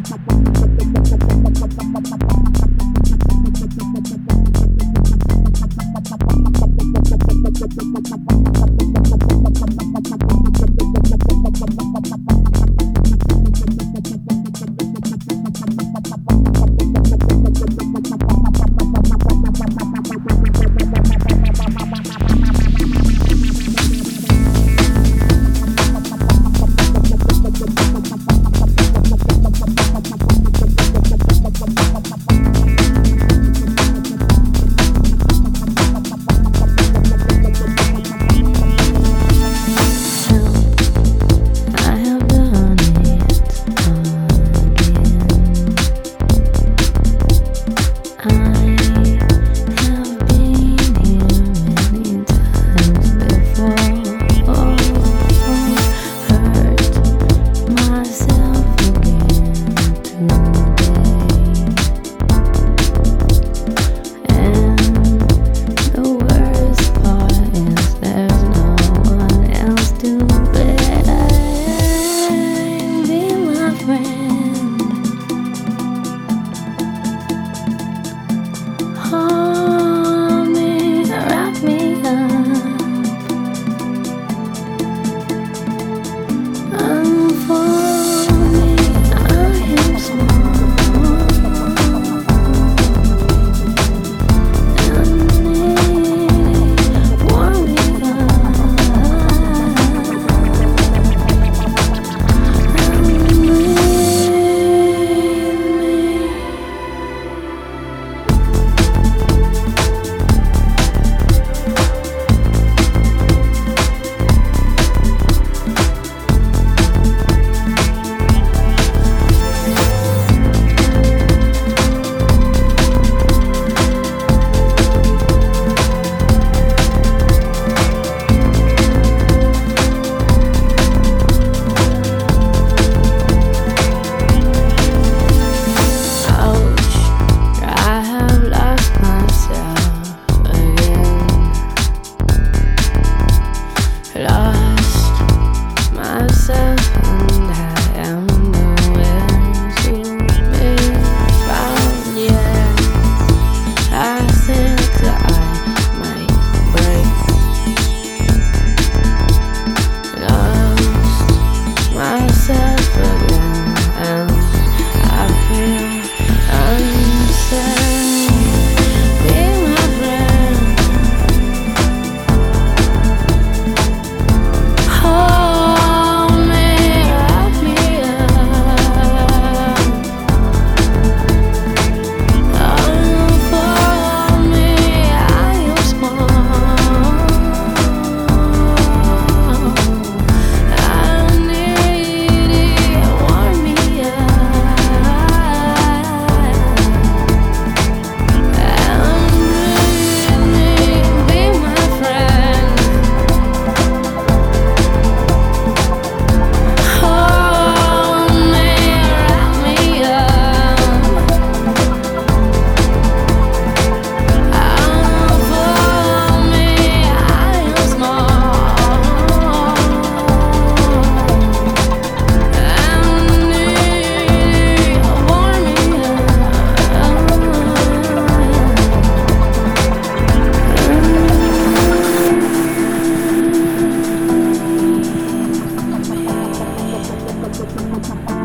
Bye. 哈哈哈。